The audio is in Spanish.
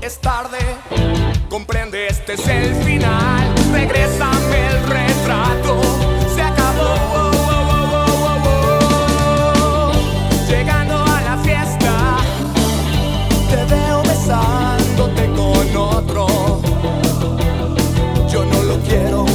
es tarde, comprende, este es el final, regrésame el retrato, se acabó. Oh oh oh, oh, oh, oh, Llegando a la fiesta, te veo besándote con otro, yo no lo quiero.